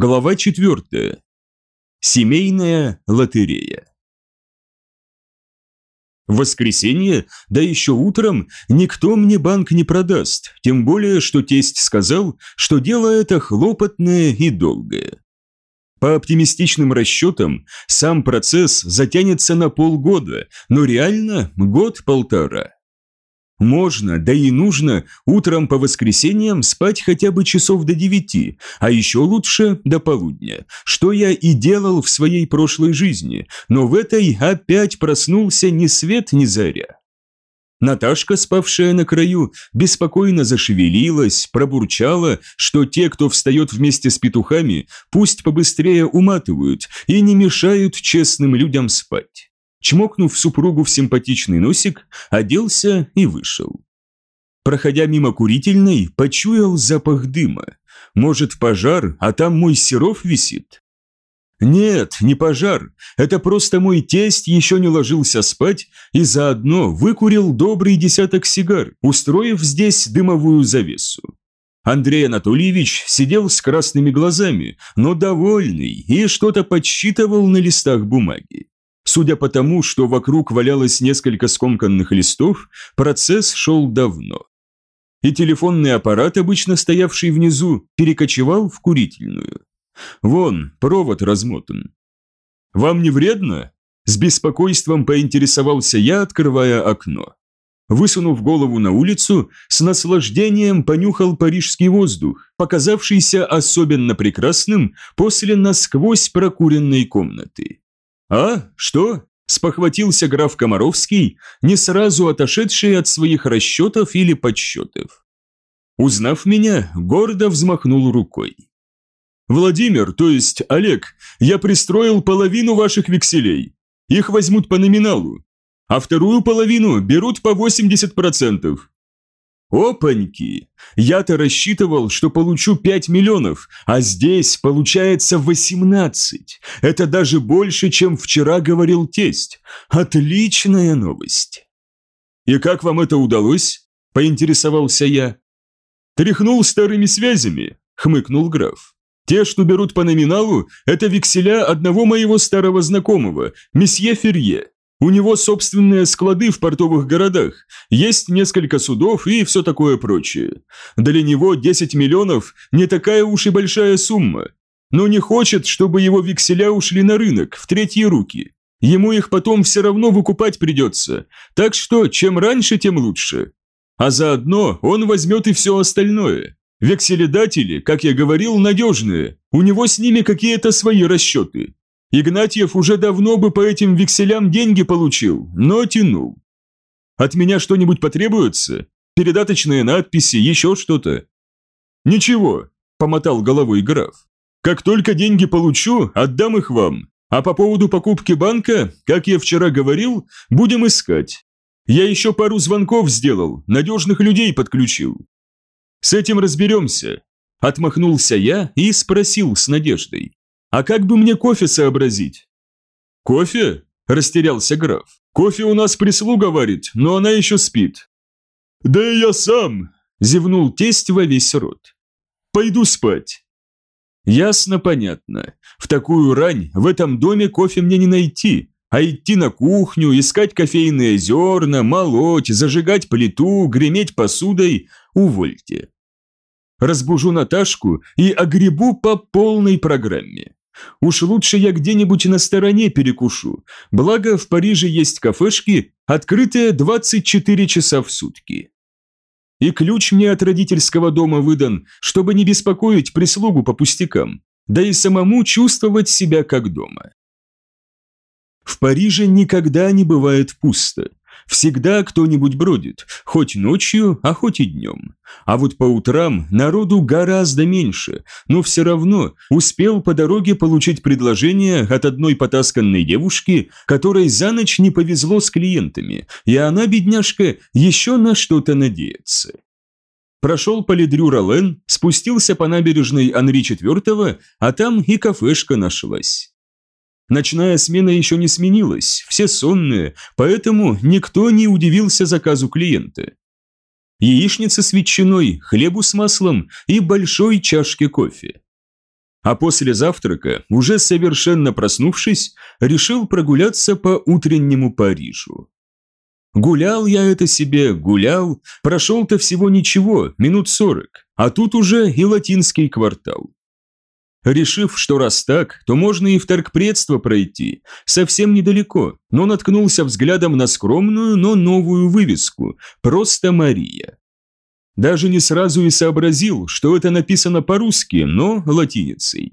Глава 4. Семейная лотерея. В воскресенье, да еще утром, никто мне банк не продаст, тем более, что тесть сказал, что дело это хлопотное и долгое. По оптимистичным расчетам, сам процесс затянется на полгода, но реально год-полтора. Можно, да и нужно утром по воскресеньям спать хотя бы часов до девяти, а еще лучше до полудня, что я и делал в своей прошлой жизни, но в этой опять проснулся ни свет ни заря. Наташка, спавшая на краю, беспокойно зашевелилась, пробурчала, что те, кто встает вместе с петухами, пусть побыстрее уматывают и не мешают честным людям спать. Чмокнув супругу в симпатичный носик, оделся и вышел. Проходя мимо курительной, почуял запах дыма. Может, пожар, а там мой Серов висит? Нет, не пожар. Это просто мой тесть еще не ложился спать и заодно выкурил добрый десяток сигар, устроив здесь дымовую завесу. Андрей Анатольевич сидел с красными глазами, но довольный и что-то подсчитывал на листах бумаги. Судя по тому, что вокруг валялось несколько скомканных листов, процесс шел давно. И телефонный аппарат, обычно стоявший внизу, перекочевал в курительную. Вон, провод размотан. «Вам не вредно?» С беспокойством поинтересовался я, открывая окно. Высунув голову на улицу, с наслаждением понюхал парижский воздух, показавшийся особенно прекрасным после насквозь прокуренной комнаты. «А? Что?» – спохватился граф Комаровский, не сразу отошедший от своих расчетов или подсчетов. Узнав меня, гордо взмахнул рукой. «Владимир, то есть Олег, я пристроил половину ваших векселей. Их возьмут по номиналу, а вторую половину берут по 80%. Опаньки! Я-то рассчитывал, что получу 5 миллионов, а здесь получается 18. Это даже больше, чем вчера говорил тесть. Отличная новость. И как вам это удалось? Поинтересовался я. Тряхнул старыми связями, хмыкнул граф. Те, что берут по номиналу, это векселя одного моего старого знакомого, месье Ферье. У него собственные склады в портовых городах, есть несколько судов и все такое прочее. Для него 10 миллионов не такая уж и большая сумма. Но не хочет, чтобы его векселя ушли на рынок, в третьи руки. Ему их потом все равно выкупать придется, так что чем раньше, тем лучше. А заодно он возьмет и все остальное. Векселедатели, как я говорил, надежные, у него с ними какие-то свои расчеты. Игнатьев уже давно бы по этим векселям деньги получил, но тянул. От меня что-нибудь потребуется? Передаточные надписи, еще что-то? Ничего, помотал головой граф. Как только деньги получу, отдам их вам. А по поводу покупки банка, как я вчера говорил, будем искать. Я еще пару звонков сделал, надежных людей подключил. С этим разберемся. Отмахнулся я и спросил с надеждой. А как бы мне кофе сообразить? Кофе? Растерялся граф. Кофе у нас прислуга варит, но она еще спит. Да и я сам, зевнул тесть во весь рот. Пойду спать. Ясно, понятно. В такую рань в этом доме кофе мне не найти, а идти на кухню, искать кофейные зерна, молоть, зажигать плиту, греметь посудой – увольте. Разбужу Наташку и огребу по полной программе. Уж лучше я где-нибудь на стороне перекушу, благо в Париже есть кафешки, открытые 24 часа в сутки. И ключ мне от родительского дома выдан, чтобы не беспокоить прислугу по пустякам, да и самому чувствовать себя как дома. В Париже никогда не бывает пусто. Всегда кто-нибудь бродит, хоть ночью, а хоть и днем. А вот по утрам народу гораздо меньше, но все равно успел по дороге получить предложение от одной потасканной девушки, которой за ночь не повезло с клиентами, и она, бедняжка, еще на что-то надеется. Прошел по ледрю Ролен, спустился по набережной Анри IV, а там и кафешка нашлась. Ночная смена еще не сменилась, все сонные, поэтому никто не удивился заказу клиента. Яичница с ветчиной, хлебу с маслом и большой чашке кофе. А после завтрака, уже совершенно проснувшись, решил прогуляться по утреннему Парижу. Гулял я это себе, гулял, прошел-то всего ничего, минут сорок, а тут уже и латинский квартал. Решив, что раз так, то можно и в торгпредство пройти, совсем недалеко, но наткнулся взглядом на скромную, но новую вывеску «Просто Мария». Даже не сразу и сообразил, что это написано по-русски, но латиницей.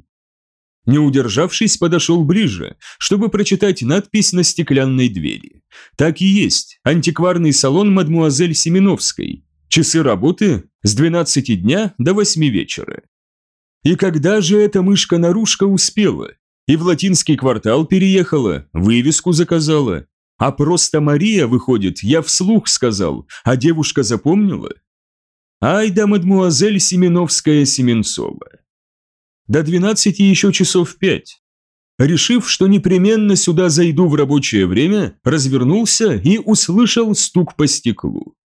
Не удержавшись, подошел ближе, чтобы прочитать надпись на стеклянной двери. Так и есть, антикварный салон мадмуазель Семеновской. Часы работы с 12 дня до 8 вечера. И когда же эта мышка-нарушка успела? И в латинский квартал переехала, вывеску заказала. А просто Мария, выходит, я вслух сказал, а девушка запомнила? Ай да мадмуазель Семеновская-Семенцова. До 12 еще часов пять. Решив, что непременно сюда зайду в рабочее время, развернулся и услышал стук по стеклу.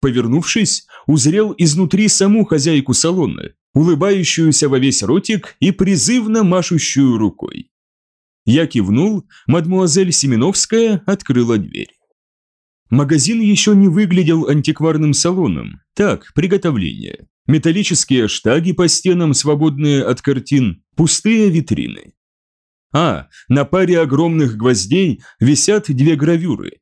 Повернувшись, узрел изнутри саму хозяйку салона, улыбающуюся во весь ротик и призывно машущую рукой. Я кивнул, мадмуазель Семеновская открыла дверь. Магазин еще не выглядел антикварным салоном, так, приготовление. Металлические штаги по стенам, свободные от картин, пустые витрины. А, на паре огромных гвоздей висят две гравюры,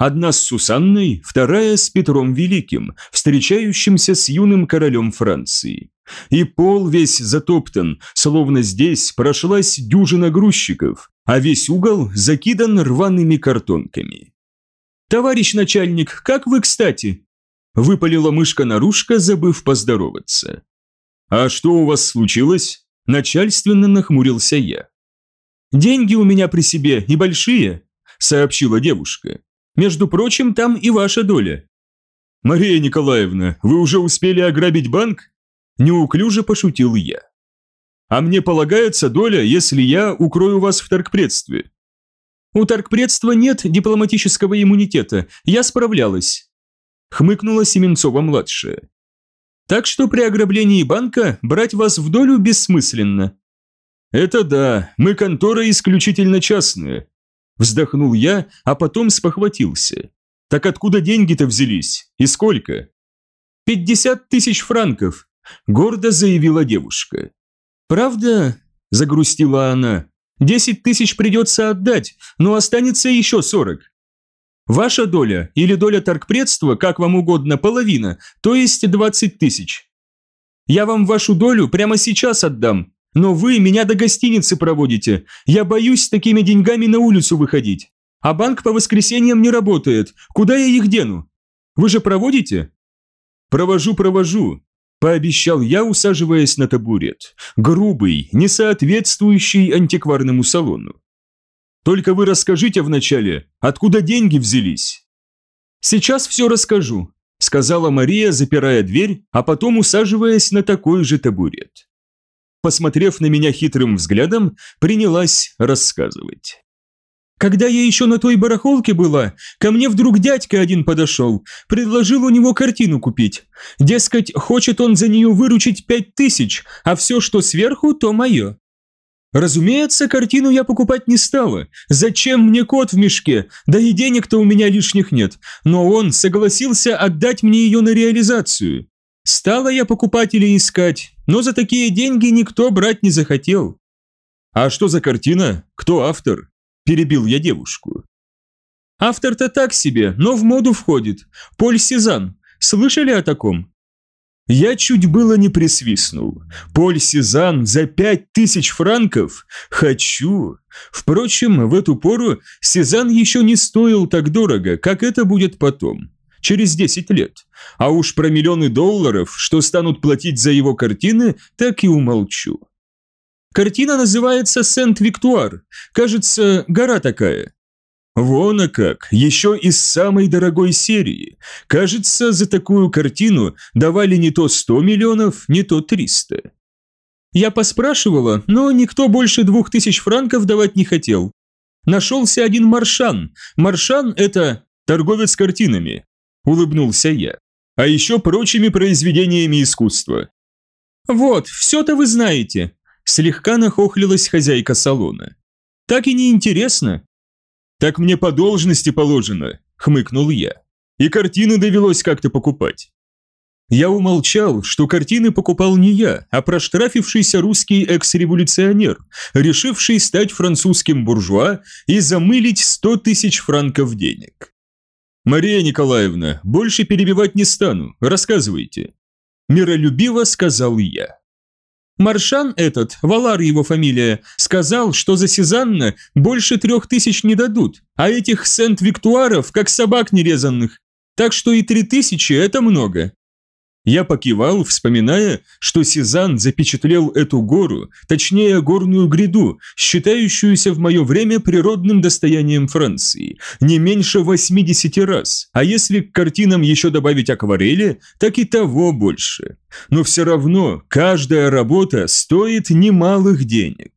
Одна с Сусанной, вторая с Петром Великим, встречающимся с юным королем Франции. И пол весь затоптан, словно здесь прошлась дюжина грузчиков, а весь угол закидан рваными картонками. «Товарищ начальник, как вы кстати?» Выпалила мышка-нарушка, забыв поздороваться. «А что у вас случилось?» Начальственно нахмурился я. «Деньги у меня при себе и большие», сообщила девушка. Между прочим, там и ваша доля». «Мария Николаевна, вы уже успели ограбить банк?» Неуклюже пошутил я. «А мне полагается доля, если я укрою вас в торгпредстве». «У торгпредства нет дипломатического иммунитета, я справлялась», хмыкнула Семенцова-младшая. «Так что при ограблении банка брать вас в долю бессмысленно». «Это да, мы контора исключительно частная, Вздохнул я, а потом спохватился. Так откуда деньги-то взялись? И сколько? «Пятьдесят тысяч франков», – гордо заявила девушка. «Правда?» – загрустила она. «Десять тысяч придется отдать, но останется еще сорок. Ваша доля или доля торгпредства, как вам угодно, половина, то есть двадцать тысяч. Я вам вашу долю прямо сейчас отдам, но вы меня до гостиницы проводите. Я боюсь с такими деньгами на улицу выходить. А банк по воскресеньям не работает. Куда я их дену? Вы же проводите? Провожу, провожу, пообещал я, усаживаясь на табурет. Грубый, не соответствующий антикварному салону. Только вы расскажите вначале, откуда деньги взялись? Сейчас все расскажу, сказала Мария, запирая дверь, а потом усаживаясь на такой же табурет посмотрев на меня хитрым взглядом, принялась рассказывать. Когда я еще на той барахолке была, ко мне вдруг дядька один подошел, предложил у него картину купить. Дескать, хочет он за нее выручить пять тысяч, а все, что сверху, то мое. Разумеется, картину я покупать не стала. Зачем мне кот в мешке? Да и денег-то у меня лишних нет. Но он согласился отдать мне ее на реализацию. Стала я покупателей искать, но за такие деньги никто брать не захотел. «А что за картина? Кто автор?» – перебил я девушку. «Автор-то так себе, но в моду входит. Поль Сезанн. Слышали о таком?» Я чуть было не присвистнул. Поль Сезанн за пять тысяч франков? Хочу. Впрочем, в эту пору Сезанн еще не стоил так дорого, как это будет потом через 10 лет. А уж про миллионы долларов, что станут платить за его картины, так и умолчу. Картина называется «Сент-Виктуар». Кажется, гора такая. Вон а как, еще из самой дорогой серии. Кажется, за такую картину давали не то 100 миллионов, не то 300. Я поспрашивала, но никто больше двух тысяч франков давать не хотел. Нашелся один Маршан. Маршан – это торговец картинами. – улыбнулся я. «А еще прочими произведениями искусства». «Вот, все-то вы знаете», – Слегка нахохлилась хозяйка салона. «Так и не интересно». «Так мне по должности положено», – хмыкнул я. «И картины довелось как-то покупать». Я умолчал, что картины покупал не я, а проштрафившийся русский экс-революционер, решивший стать французским буржуа и замылить сто тысяч франков денег. «Мария Николаевна, больше перебивать не стану, рассказывайте», – миролюбиво сказал я. Маршан этот, Валар его фамилия, сказал, что за Сезанна больше трех тысяч не дадут, а этих Сент-Виктуаров как собак нерезанных. Так что и три тысячи – это много. Я покивал, вспоминая, что Сезанн запечатлел эту гору, точнее горную гряду, считающуюся в мое время природным достоянием Франции, не меньше 80 раз, а если к картинам еще добавить акварели, так и того больше. Но все равно каждая работа стоит немалых денег.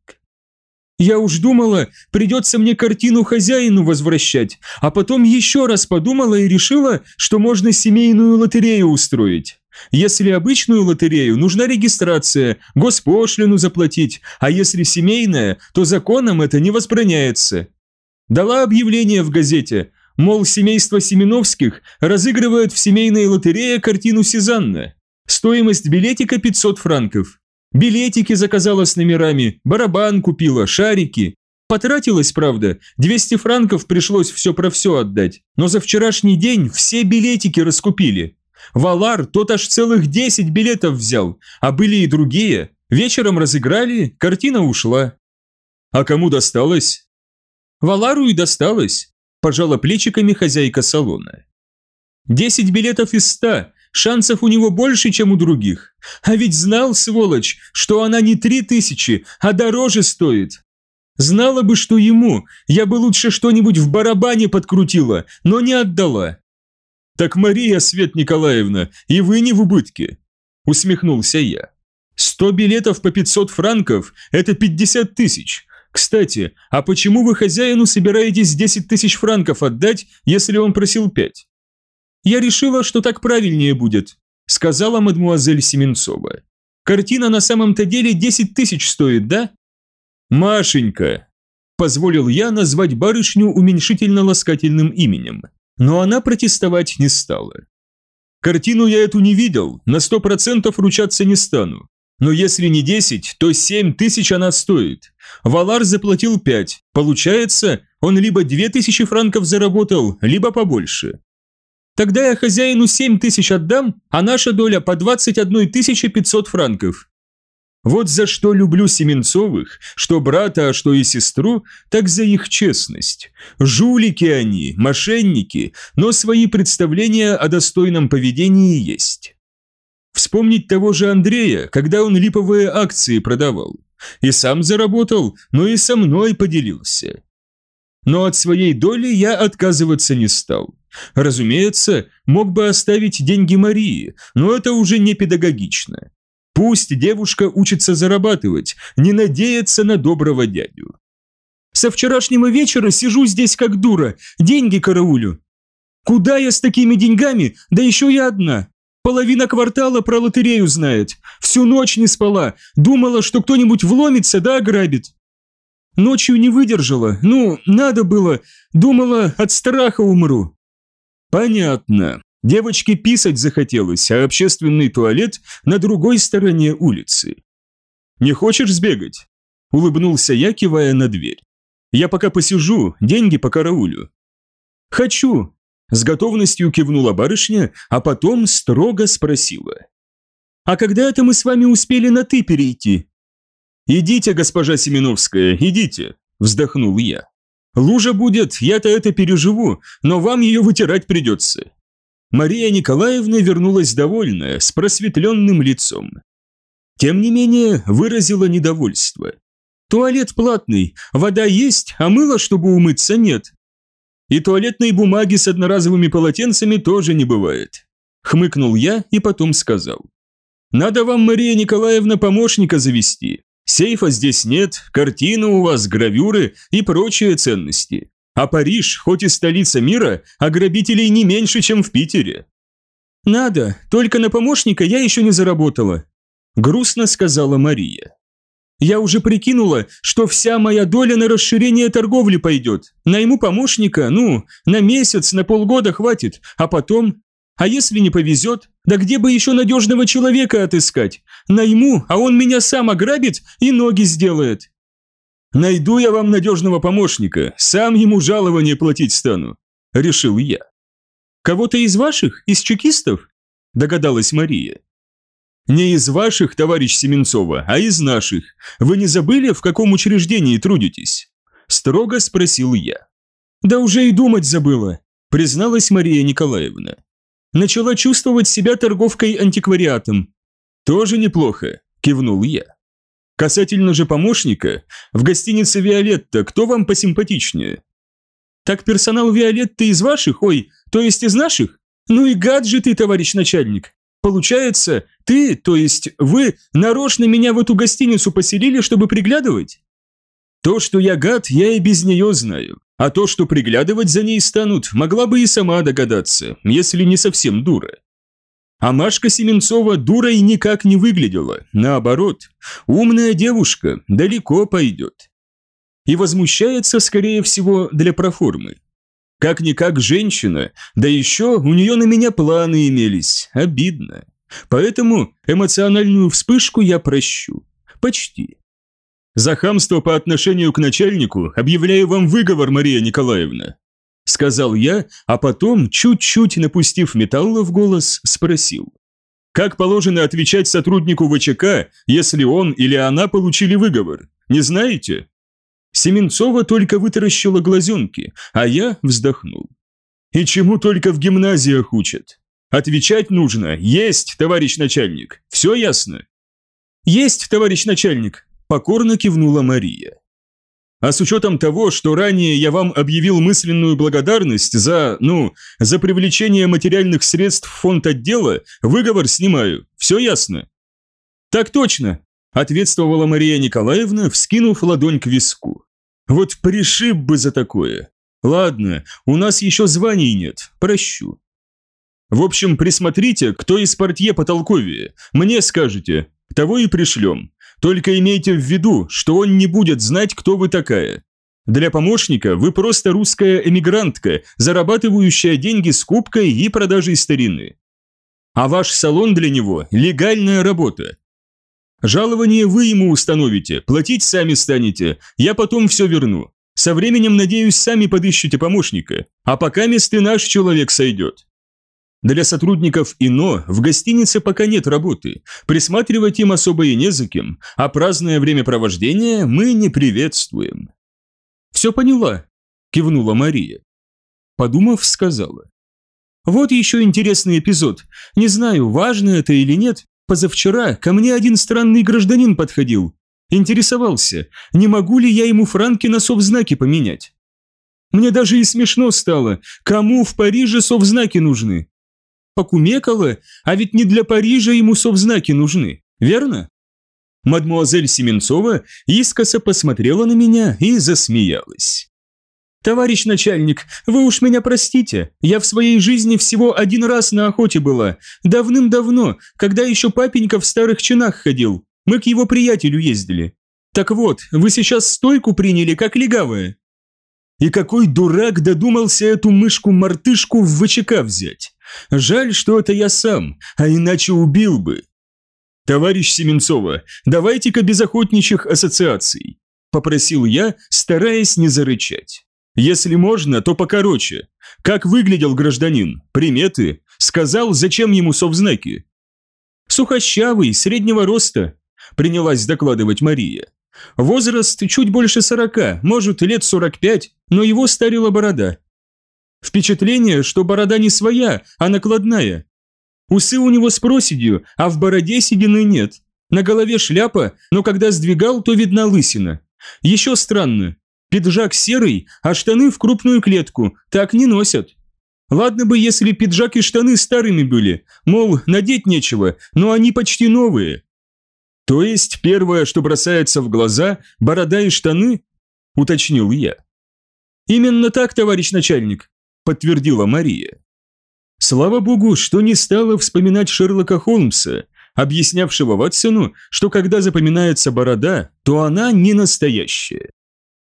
Я уж думала, придется мне картину хозяину возвращать, а потом еще раз подумала и решила, что можно семейную лотерею устроить. Если обычную лотерею, нужна регистрация, госпошлину заплатить, а если семейная, то законом это не возбраняется. Дала объявление в газете, мол, семейство Семеновских разыгрывает в семейной лотерее картину Сезанна. Стоимость билетика 500 франков. Билетики заказала с номерами, барабан купила, шарики. Потратилась, правда, 200 франков пришлось все про все отдать, но за вчерашний день все билетики раскупили. Валар тот аж целых 10 билетов взял, а были и другие. Вечером разыграли, картина ушла. А кому досталось? Валару и досталось, пожала плечиками хозяйка салона. 10 билетов из 100, шансов у него больше, чем у других. А ведь знал, сволочь, что она не три тысячи, а дороже стоит. Знала бы, что ему, я бы лучше что-нибудь в барабане подкрутила, но не отдала. «Так Мария, Свет Николаевна, и вы не в убытке!» – усмехнулся я. «Сто билетов по 500 франков – это 50 тысяч. Кстати, а почему вы хозяину собираетесь 10 тысяч франков отдать, если он просил 5?» «Я решила, что так правильнее будет», – сказала мадмуазель Семенцова. «Картина на самом-то деле 10 тысяч стоит, да?» «Машенька», – позволил я назвать барышню уменьшительно-ласкательным именем но она протестовать не стала. Картину я эту не видел, на сто процентов ручаться не стану. Но если не 10, то 7 тысяч она стоит. Валар заплатил 5. Получается, он либо 2 тысячи франков заработал, либо побольше. Тогда я хозяину 7 тысяч отдам, а наша доля по 21 500 франков. Вот за что люблю Семенцовых, что брата, а что и сестру, так за их честность. Жулики они, мошенники, но свои представления о достойном поведении есть. Вспомнить того же Андрея, когда он липовые акции продавал. И сам заработал, но и со мной поделился. Но от своей доли я отказываться не стал. Разумеется, мог бы оставить деньги Марии, но это уже не педагогично. Пусть девушка учится зарабатывать, не надеется на доброго дядю. Со вчерашнего вечера сижу здесь как дура, деньги караулю. Куда я с такими деньгами, да еще я одна? Половина квартала про лотерею знает. Всю ночь не спала, думала, что кто-нибудь вломится да ограбит. Ночью не выдержала, ну, надо было, думала, от страха умру. Понятно. Девочке писать захотелось, а общественный туалет на другой стороне улицы. «Не хочешь сбегать?» – улыбнулся я, кивая на дверь. «Я пока посижу, деньги по караулю». «Хочу!» – с готовностью кивнула барышня, а потом строго спросила. «А когда это мы с вами успели на «ты» перейти?» «Идите, госпожа Семеновская, идите!» – вздохнул я. «Лужа будет, я-то это переживу, но вам ее вытирать придется. Мария Николаевна вернулась довольная, с просветленным лицом. Тем не менее, выразила недовольство. Туалет платный, вода есть, а мыла, чтобы умыться, нет. И туалетной бумаги с одноразовыми полотенцами тоже не бывает. Хмыкнул я и потом сказал. Надо вам, Мария Николаевна, помощника завести. Сейфа здесь нет, картины у вас, гравюры и прочие ценности. А Париж, хоть и столица мира, а грабителей не меньше, чем в Питере. «Надо, только на помощника я еще не заработала», – грустно сказала Мария. Я уже прикинула, что вся моя доля на расширение торговли пойдет. Найму помощника, ну, на месяц, на полгода хватит, а потом... А если не повезет, да где бы еще надежного человека отыскать? Найму, а он меня сам ограбит и ноги сделает. Найду я вам надежного помощника, сам ему жалование платить стану, решил я. Кого-то из ваших, из чекистов? Догадалась Мария. Не из ваших, товарищ Семенцова, а из наших. Вы не забыли, в каком учреждении трудитесь? Строго спросил я. Да уже и думать забыла, призналась Мария Николаевна. Начала чувствовать себя торговкой антиквариатом. Тоже неплохо, кивнул я. Касательно же помощника, в гостинице «Виолетта» кто вам посимпатичнее? Так персонал «Виолетты» из ваших, ой, то есть из наших? Ну и гад же ты, товарищ начальник. Получается, ты, то есть вы, нарочно меня в эту гостиницу поселили, чтобы приглядывать? То, что я гад, я и без нее знаю. А то, что приглядывать за ней станут, могла бы и сама догадаться, если не совсем дура. А Машка Семенцова дурой никак не выглядела, наоборот, умная девушка, далеко пойдет. И возмущается, скорее всего, для проформы. Как-никак женщина, да еще у нее на меня планы имелись, обидно. Поэтому эмоциональную вспышку я прощу. Почти. За хамство по отношению к начальнику объявляю вам выговор, Мария Николаевна. Сказал я, а потом, чуть-чуть напустив металла в голос, спросил. Как положено отвечать сотруднику ВЧК, если он или она получили выговор? Не знаете? Семенцова только вытаращила глазенки, а я вздохнул. И чему только в гимназиях учат? Отвечать нужно. Есть, товарищ начальник. Все ясно? Есть, товарищ начальник, покорно кивнула Мария. А с учетом того, что ранее я вам объявил мысленную благодарность за, ну, за привлечение материальных средств в фонд отдела, выговор снимаю. Все ясно? Так точно, ответствовала Мария Николаевна, вскинув ладонь к виску. Вот пришиб бы за такое. Ладно, у нас еще званий нет, прощу. В общем, присмотрите, кто из портье потолковее, мне скажете, того и пришлем. Только имейте в виду, что он не будет знать, кто вы такая. Для помощника вы просто русская эмигрантка, зарабатывающая деньги скупкой и продажей старины. А ваш салон для него – легальная работа, Жалование вы ему установите, платить сами станете, я потом все верну. Со временем, надеюсь, сами подыщете помощника, а пока месты наш человек сойдет. Для сотрудников ИНО в гостинице пока нет работы, присматривать им особо и не за кем, а праздное времяпровождение мы не приветствуем. «Все поняла», – кивнула Мария. Подумав, сказала. «Вот еще интересный эпизод. Не знаю, важно это или нет, Позавчера ко мне один странный гражданин подходил. Интересовался, не могу ли я ему франки на совзнаки поменять. Мне даже и смешно стало, кому в Париже совзнаки нужны. Покумекала, а ведь не для Парижа ему совзнаки нужны, верно? Мадмуазель Семенцова искоса посмотрела на меня и засмеялась. «Товарищ начальник, вы уж меня простите, я в своей жизни всего один раз на охоте была, давным-давно, когда еще папенька в старых чинах ходил, мы к его приятелю ездили. Так вот, вы сейчас стойку приняли, как легавая». И какой дурак додумался эту мышку-мартышку в ВЧК взять? Жаль, что это я сам, а иначе убил бы. «Товарищ Семенцова, давайте-ка без охотничьих ассоциаций», – попросил я, стараясь не зарычать. Если можно, то покороче. Как выглядел гражданин? Приметы? Сказал, зачем ему совзнаки? Сухощавый, среднего роста, принялась докладывать Мария. Возраст чуть больше сорока, может, лет сорок пять, но его старила борода. Впечатление, что борода не своя, а накладная. Усы у него с проседью, а в бороде седины нет. На голове шляпа, но когда сдвигал, то видна лысина. Еще странно, Пиджак серый, а штаны в крупную клетку, так не носят. Ладно бы, если пиджак и штаны старыми были, мол, надеть нечего, но они почти новые. То есть первое, что бросается в глаза, борода и штаны? Уточнил я. Именно так, товарищ начальник, подтвердила Мария. Слава богу, что не стала вспоминать Шерлока Холмса, объяснявшего Ватсону, что когда запоминается борода, то она не настоящая.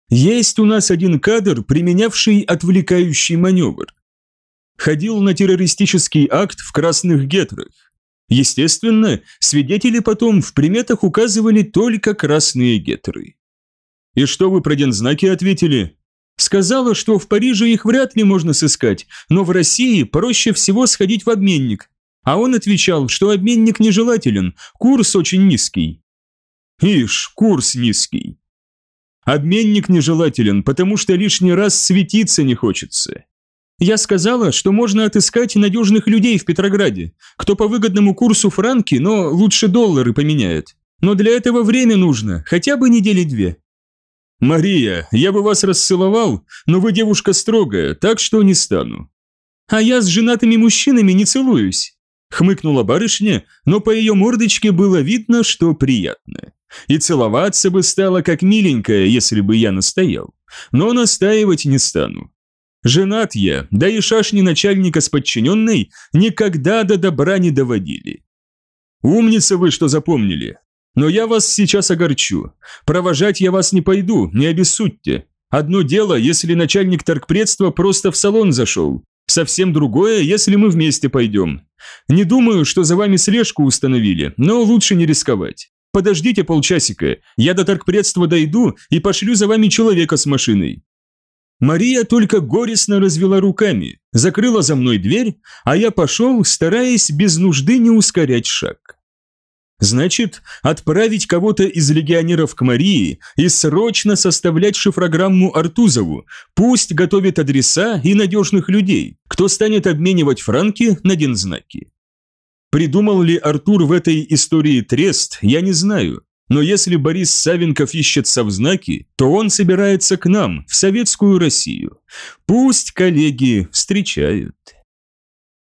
Есть у нас один кадр, применявший отвлекающий маневр. Ходил на террористический акт в красных гетрах. Естественно, свидетели потом в приметах указывали только красные гетры. «И что вы про дензнаки ответили?» Сказала, что в Париже их вряд ли можно сыскать, но в России проще всего сходить в обменник. А он отвечал, что обменник нежелателен, курс очень низкий. Ишь, курс низкий. Обменник нежелателен, потому что лишний раз светиться не хочется. Я сказала, что можно отыскать надежных людей в Петрограде, кто по выгодному курсу франки, но лучше доллары поменяет. Но для этого время нужно, хотя бы недели две. «Мария, я бы вас расцеловал, но вы девушка строгая, так что не стану». «А я с женатыми мужчинами не целуюсь», – хмыкнула барышня, но по ее мордочке было видно, что приятно. И целоваться бы стало как миленькая, если бы я настоял. Но настаивать не стану. Женат я, да и шашни начальника с подчиненной никогда до добра не доводили. Умница вы, что запомнили. Но я вас сейчас огорчу. Провожать я вас не пойду, не обессудьте. Одно дело, если начальник торгпредства просто в салон зашел. Совсем другое, если мы вместе пойдем. Не думаю, что за вами слежку установили, но лучше не рисковать. Подождите полчасика, я до торгпредства дойду и пошлю за вами человека с машиной. Мария только горестно развела руками, закрыла за мной дверь, а я пошел, стараясь без нужды не ускорять шаг. Значит, отправить кого-то из легионеров к Марии и срочно составлять шифрограмму Артузову, пусть готовит адреса и надежных людей, кто станет обменивать франки на дензнаки. Придумал ли Артур в этой истории трест, я не знаю, но если Борис Савенков ищет совзнаки, то он собирается к нам, в советскую Россию. Пусть коллеги встречают.